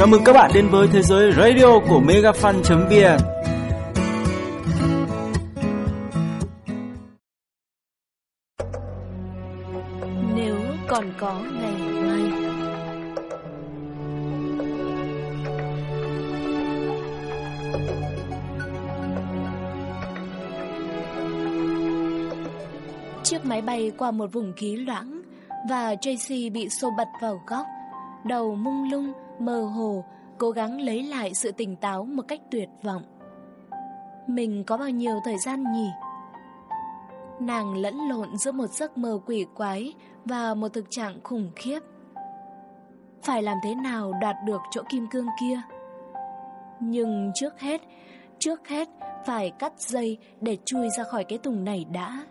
Chào mừng các bạn đến với thế giới radio của megafan.vn Nếu còn có ngày mai. Chiếc máy bay qua một vùng khí loãng Và Tracy bị xô bật vào góc. Đầu mung lung, mơ hồ Cố gắng lấy lại sự tỉnh táo một cách tuyệt vọng Mình có bao nhiêu thời gian nhỉ? Nàng lẫn lộn giữa một giấc mơ quỷ quái Và một thực trạng khủng khiếp Phải làm thế nào đoạt được chỗ kim cương kia? Nhưng trước hết, trước hết phải cắt dây để chui ra khỏi cái thùng này đã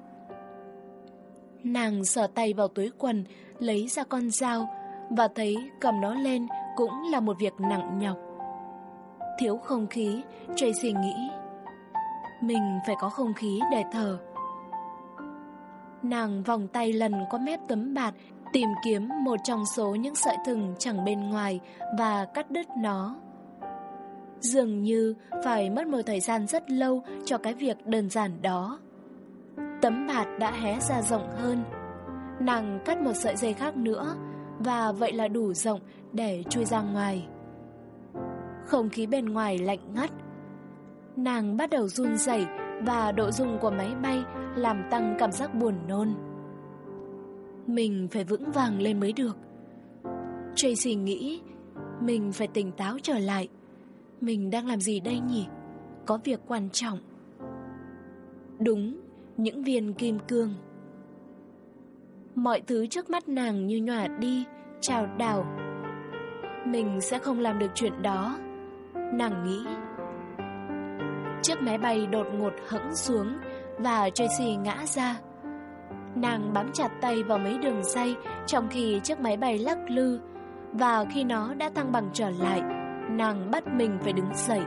Nàng sờ tay vào túi quần, lấy ra con dao và thấy cầm nó lên cũng là một việc nặng nhọc. Thiếu không khí, Tracy nghĩ mình phải có không khí để thở. Nàng vòng tay lần qua mép tấm bạt tìm kiếm một trong số những sợi thừng chẳng bên ngoài và cắt đứt nó. Dường như phải mất một thời gian rất lâu cho cái việc đơn giản đó. Tấm bạt đã hé ra rộng hơn Nàng cắt một sợi dây khác nữa và vậy là đủ rộng để chui ra ngoài. Không khí bên ngoài lạnh ngắt. Nàng bắt đầu run rẩy Và độ rung của máy bay Làm tăng cảm giác buồn nôn. Mình phải vững vàng lên mới được. Tracy nghĩ Mình phải tỉnh táo trở lại. Mình đang làm gì đây nhỉ? Có việc quan trọng. Đúng, những viên kim cương. Mọi thứ trước mắt nàng như nhòa đi, trào đảo. Mình sẽ không làm được chuyện đó, nàng nghĩ. Chiếc máy bay đột ngột hẫng xuống và Tracy ngã ra. Nàng bám chặt tay vào mấy đường dây trong khi chiếc máy bay lắc lư và khi nó đã thăng bằng trở lại, nàng bắt mình phải đứng dậy.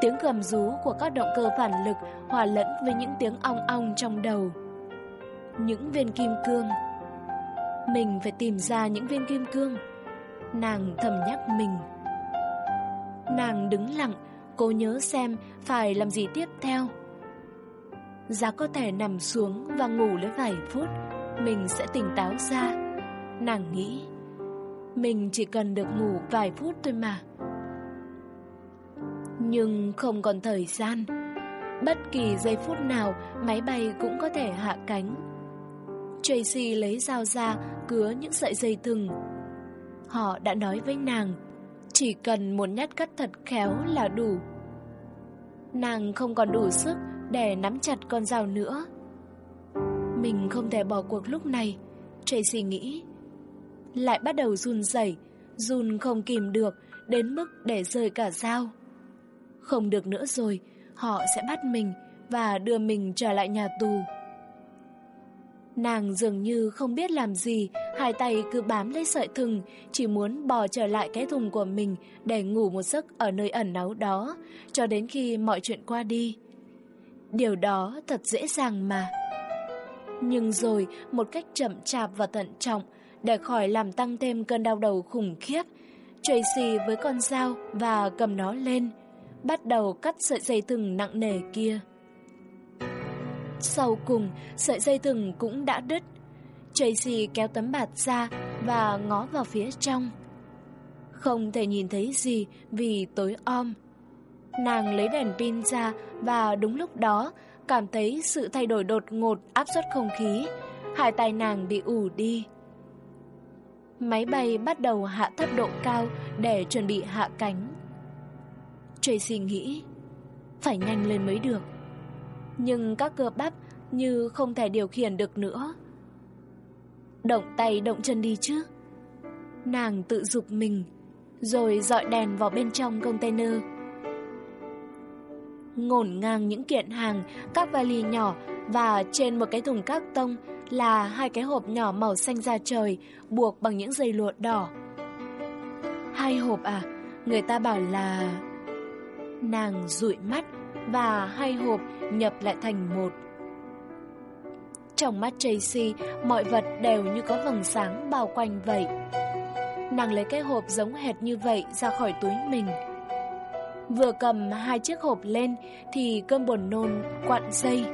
Tiếng gầm rú của các động cơ phản lực hòa lẫn với những tiếng ong ong trong đầu. Những viên kim cương. Mình phải tìm ra những viên kim cương. Nàng thầm nhắc mình. Nàng đứng lặng, cố nhớ xem phải làm gì tiếp theo. Giá có thể nằm xuống và ngủ lấy vài phút, mình sẽ tỉnh táo ra. Nàng nghĩ, mình chỉ cần được ngủ vài phút thôi mà. Nhưng không còn thời gian Bất kỳ giây phút nào Máy bay cũng có thể hạ cánh Tracy lấy dao ra Cứa những sợi dây thừng. Họ đã nói với nàng Chỉ cần một nhát cắt thật khéo là đủ. Nàng không còn đủ sức Để nắm chặt con dao nữa. Mình không thể bỏ cuộc lúc này Tracy nghĩ. Lại bắt đầu run rẩy Run không kìm được Đến mức để rơi cả dao. Không được nữa rồi, họ sẽ bắt mình và đưa mình trở lại nhà tù. Nàng dường như không biết làm gì, hai tay cứ bám lấy sợi thừng, chỉ muốn bò trở lại cái thùng của mình để ngủ một giấc ở nơi ẩn náu đó, cho đến khi mọi chuyện qua đi. Điều đó thật dễ dàng mà. Nhưng rồi, một cách chậm chạp và thận trọng, để khỏi làm tăng thêm cơn đau đầu khủng khiếp, Tracy với con dao và cầm nó lên, bắt đầu cắt sợi dây thừng nặng nề kia. Sau cùng, sợi dây thừng cũng đã đứt. Tracy kéo tấm bạt ra và ngó vào phía trong. Không thể nhìn thấy gì vì tối om. Nàng lấy đèn pin ra và đúng lúc đó cảm thấy sự thay đổi đột ngột áp suất không khí. Hai tay nàng bị ủ đi. Máy bay bắt đầu hạ thấp độ cao để chuẩn bị hạ cánh. Tracy nghĩ Phải nhanh lên mới được nhưng các cơ bắp như không thể điều khiển được nữa. Động tay động chân đi chứ. Nàng tự dục mình, Rồi dọi đèn vào bên trong container. Ngổn ngang những kiện hàng, Các vali nhỏ Và trên một cái thùng các tông Là hai cái hộp nhỏ màu xanh da trời, Buộc bằng những dây lụa đỏ. Hai hộp à? Người ta bảo là... Nàng rụi mắt và hai hộp nhập lại thành một. Trong mắt Tracy, mọi vật đều như có vầng sáng bao quanh vậy. Nàng lấy cái hộp giống hệt như vậy ra khỏi túi mình Vừa cầm hai chiếc hộp lên Thì cơn buồn nôn quặn dây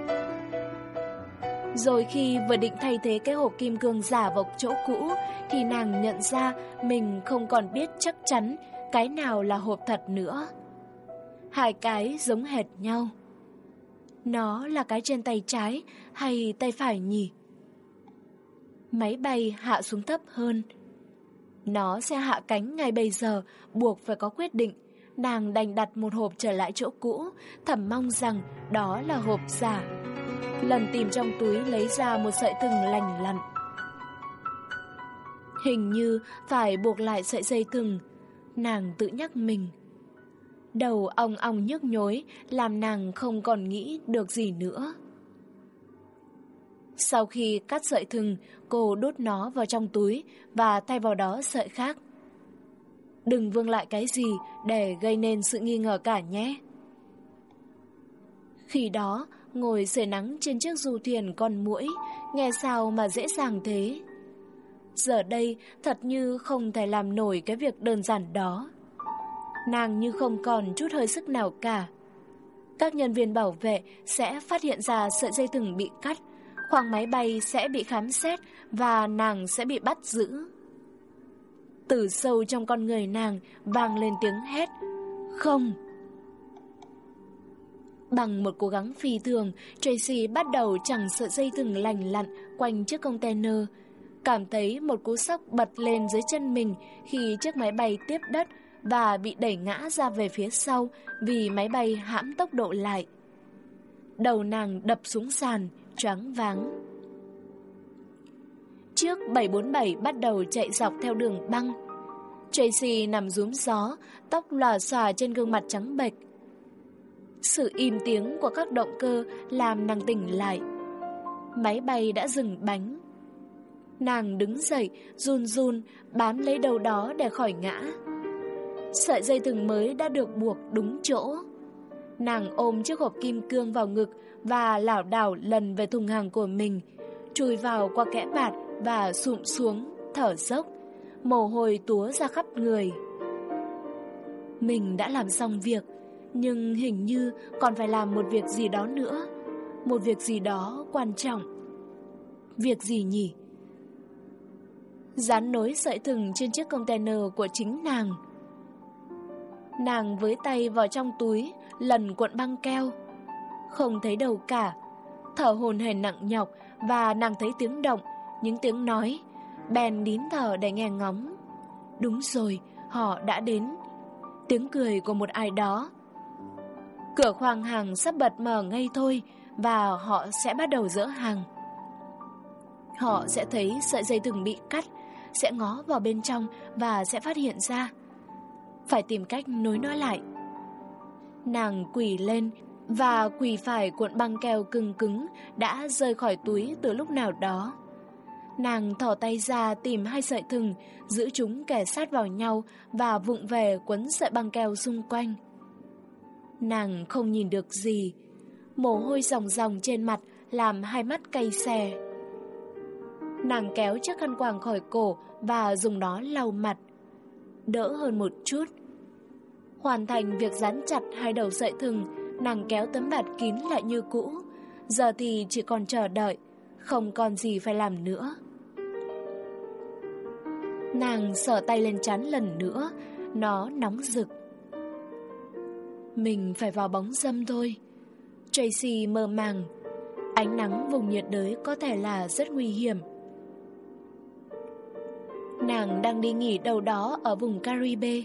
Rồi khi vừa định thay thế cái hộp kim cương giả vào chỗ cũ Thì nàng nhận ra mình không còn biết chắc chắn Cái nào là hộp thật nữa Hai cái giống hệt nhau. Nó là cái trên tay trái hay tay phải nhỉ? Máy bay hạ xuống thấp hơn. Nó sẽ hạ cánh ngay bây giờ, Buộc phải có quyết định. Nàng đành đặt một hộp trở lại chỗ cũ, Thầm mong rằng đó là hộp giả. Lần tìm trong túi lấy ra một sợi thừng lành lặn. Hình như phải buộc lại sợi dây thừng. Nàng tự nhắc mình. Đầu ong ong nhức nhối, Làm nàng không còn nghĩ được gì nữa. Sau khi cắt sợi thừng, Cô đút nó vào trong túi Và thay vào đó sợi khác. Đừng vương lại cái gì Để gây nên sự nghi ngờ cả nhé. Khi đó, Ngồi sưởi nắng trên chiếc du thuyền con mũi Nghe sao mà dễ dàng thế? Giờ đây, thật như không thể làm nổi cái việc đơn giản đó. Nàng như không còn chút hơi sức nào cả. Các nhân viên bảo vệ sẽ phát hiện ra sợi dây thừng bị cắt, Khoang máy bay sẽ bị khám xét Và nàng sẽ bị bắt giữ. Từ sâu trong con người nàng vang lên tiếng hét, Không! Bằng một cố gắng phi thường, Tracy bắt đầu chẳng sợi dây thừng lành lặn Quanh chiếc container, Cảm thấy một cú sốc bật lên dưới chân mình Khi chiếc máy bay tiếp đất và bị đẩy ngã ra về phía sau vì máy bay hãm tốc độ lại. Đầu nàng đập xuống sàn, choáng váng. Chiếc 747 bắt đầu chạy dọc theo đường băng. Tracy nằm rúm gió, tóc lòa xòa trên gương mặt trắng bệch. Sự im tiếng của các động cơ làm nàng tỉnh lại. Máy bay đã dừng bánh. Nàng đứng dậy, run run, bám lấy đầu đó để khỏi ngã. Sợi dây thừng mới đã được buộc đúng chỗ. Nàng ôm chiếc hộp kim cương vào ngực Và lảo đảo lần về thùng hàng của mình, Chui vào qua kẽ bạt Và sụm xuống, Thở dốc, Mồ hôi túa ra khắp người. Mình đã làm xong việc, Nhưng hình như còn phải làm một việc gì đó nữa, Một việc gì đó quan trọng. Việc gì nhỉ? Dán nối sợi thừng trên chiếc container của chính nàng. Nàng với tay vào trong túi Lần cuộn băng keo. Không thấy đâu cả. Thở hồn hển nặng nhọc Và nàng thấy tiếng động Những tiếng nói. Bèn nín thở để nghe ngóng. Đúng rồi, họ đã đến. Tiếng cười của một ai đó. Cửa khoang hàng sắp bật mở ngay thôi Và họ sẽ bắt đầu dỡ hàng. Họ sẽ thấy sợi dây thừng bị cắt Sẽ ngó vào bên trong Và sẽ phát hiện ra phải tìm cách nối nó lại. Nàng quỳ lên và quỳ phải cuộn băng keo cứng cứng đã rơi khỏi túi từ lúc nào đó. Nàng thỏ tay ra tìm hai sợi thừng, giữ chúng kẻ sát vào nhau và vụng về quấn sợi băng keo xung quanh. Nàng không nhìn được gì, mồ hôi ròng ròng trên mặt làm hai mắt cay xè. Nàng kéo chiếc khăn quàng khỏi cổ và dùng nó lau mặt. Đỡ hơn một chút, Hoàn thành việc dán chặt hai đầu sợi thừng, nàng kéo tấm bạt kín lại như cũ. Giờ thì chỉ còn chờ đợi, không còn gì phải làm nữa. Nàng sờ tay lên chán lần nữa, nó nóng rực. Mình phải vào bóng dâm thôi. Tracy mơ màng. Ánh nắng vùng nhiệt đới có thể là rất nguy hiểm. Nàng đang đi nghỉ đâu đó ở vùng Caribe.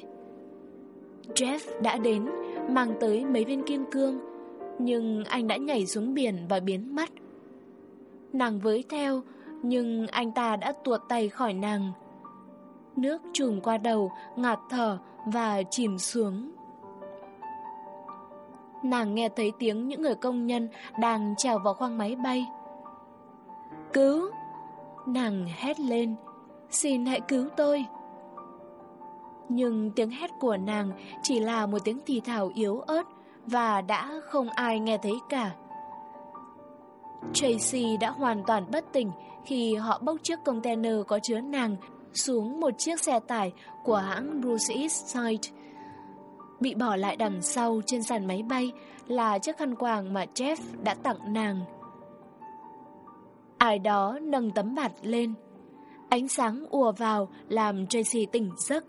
Jeff đã đến, mang tới mấy viên kim cương, nhưng anh đã nhảy xuống biển và biến mất. Nàng với theo, nhưng anh ta đã tuột tay khỏi nàng. Nước trùm qua đầu, ngạt thở và chìm xuống. Nàng nghe thấy tiếng những người công nhân đang trèo vào khoang máy bay. Cứu! Nàng hét lên, xin hãy cứu tôi. Nhưng tiếng hét của nàng chỉ là một tiếng thì thào yếu ớt và đã không ai nghe thấy cả. Tracy đã hoàn toàn bất tỉnh khi họ bốc chiếc container có chứa nàng xuống một chiếc xe tải của hãng Bruce East Side. Bị bỏ lại đằng sau trên sàn máy bay là chiếc khăn quàng mà Jeff đã tặng nàng. Ai đó nâng tấm bạt lên. Ánh sáng ùa vào làm Tracy tỉnh giấc.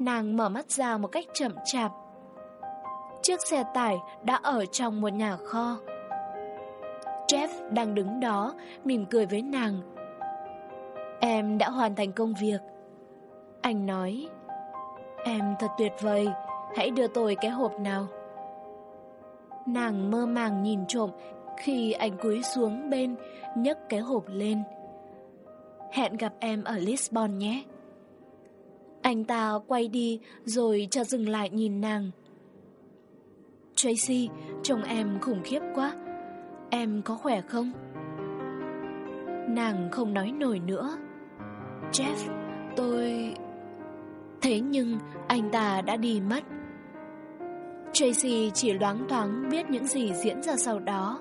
Nàng mở mắt ra một cách chậm chạp. Chiếc xe tải đã ở trong một nhà kho. Jeff đang đứng đó, mỉm cười với nàng. Em đã hoàn thành công việc. Anh nói, em thật tuyệt vời, hãy đưa tôi cái hộp nào. Nàng mơ màng nhìn trộm khi anh cúi xuống bên, nhấc cái hộp lên. Hẹn gặp em ở Lisbon nhé. Anh ta quay đi rồi cho dừng lại nhìn nàng. Tracy, chồng em khủng khiếp quá. Em có khỏe không? Nàng không nói nổi nữa. Jeff, tôi... Thế nhưng anh ta đã đi mất. Tracy chỉ loáng thoáng biết những gì diễn ra sau đó.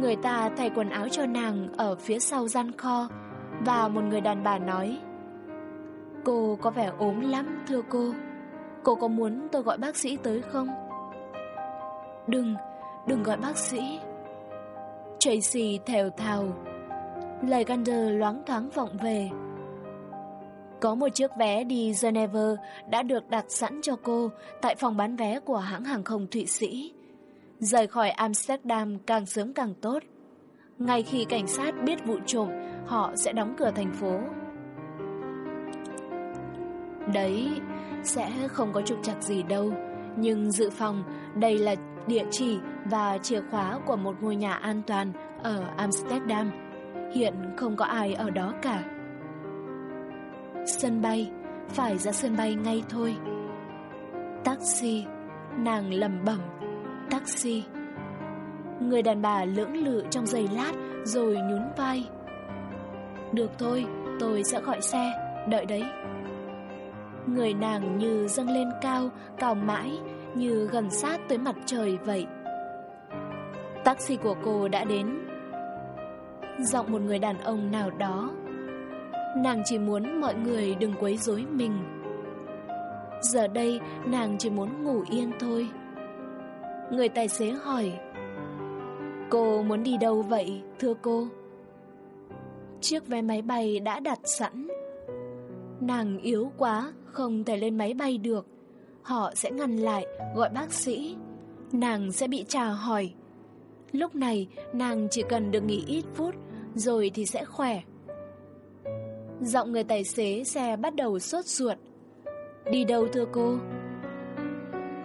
Người ta thay quần áo cho nàng ở phía sau gian kho và một người đàn bà nói Cô có vẻ ốm lắm thưa cô Cô có muốn tôi gọi bác sĩ tới không? Đừng, đừng gọi bác sĩ Tracy thèo thào Lời Gander loáng thoáng vọng về Có một chiếc vé đi Geneva đã được đặt sẵn cho cô tại phòng bán vé của hãng hàng không Thụy Sĩ. Rời khỏi Amsterdam càng sớm càng tốt. Ngay khi cảnh sát biết vụ trộm, họ sẽ đóng cửa thành phố. Đấy, sẽ không có trục trặc gì đâu. Nhưng dự phòng, đây là địa chỉ và chìa khóa của một ngôi nhà an toàn ở Amsterdam. Hiện không có ai ở đó cả. Sân bay, phải ra sân bay ngay thôi. Taxi, nàng lầm bẩm, taxi. Người đàn bà lưỡng lự trong giây lát rồi nhún vai. Được thôi, tôi sẽ gọi xe, đợi đấy. Người nàng như dâng lên cao, cao mãi, như gần sát tới mặt trời vậy. Taxi của cô đã đến. Giọng một người đàn ông nào đó. Nàng chỉ muốn mọi người đừng quấy rối mình. Giờ đây nàng chỉ muốn ngủ yên thôi. Người tài xế hỏi Cô muốn đi đâu vậy, thưa cô? Chiếc vé máy bay đã đặt sẵn. Nàng yếu quá, không thể lên máy bay được. Họ sẽ ngăn lại, gọi bác sĩ. Nàng sẽ bị trà hỏi. Lúc này, nàng chỉ cần được nghỉ ít phút, rồi thì sẽ khỏe. Giọng người tài xế xe bắt đầu sốt ruột. Đi đâu thưa cô?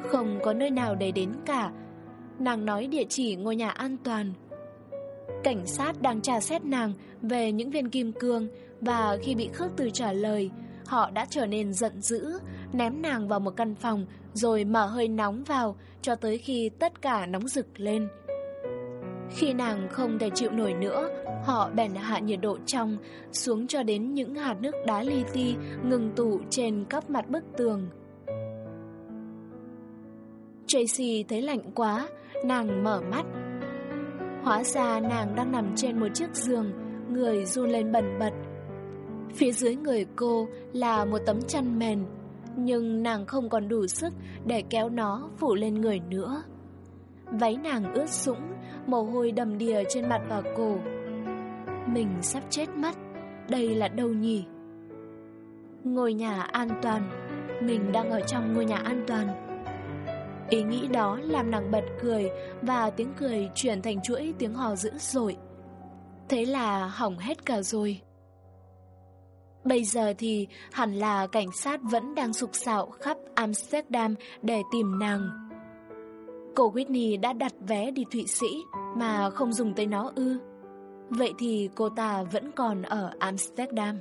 Không có nơi nào để đến cả, Nàng nói địa chỉ ngôi nhà an toàn Cảnh sát đang tra xét nàng Về những viên kim cương Và khi bị khước từ trả lời, Họ đã trở nên giận dữ, Ném nàng vào một căn phòng Rồi mở hơi nóng vào Cho tới khi tất cả nóng rực lên. Khi nàng không thể chịu nổi nữa, Họ bèn hạ nhiệt độ trong, Xuống cho đến những hạt nước đá li ti Ngừng tụ trên các mặt bức tường. Tracy thấy lạnh quá, Nàng mở mắt. Hóa ra nàng đang nằm trên một chiếc giường, Người run lên bần bật. Phía dưới người cô là một tấm chăn mền, Nhưng nàng không còn đủ sức Để kéo nó phủ lên người nữa. Váy nàng ướt sũng, Mồ hôi đầm đìa trên mặt và cổ. Mình sắp chết mất, Đây là đâu nhỉ? Ngôi nhà an toàn, Mình đang ở trong ngôi nhà an toàn. Ý nghĩ đó làm nàng bật cười và tiếng cười chuyển thành chuỗi tiếng hò dữ dội. Thế là hỏng hết cả rồi. Bây giờ thì hẳn là cảnh sát vẫn đang sục sạo khắp Amsterdam để tìm nàng. Cô Whitney đã đặt vé đi Thụy Sĩ mà không dùng tới nó ư. Vậy thì cô ta vẫn còn ở Amsterdam.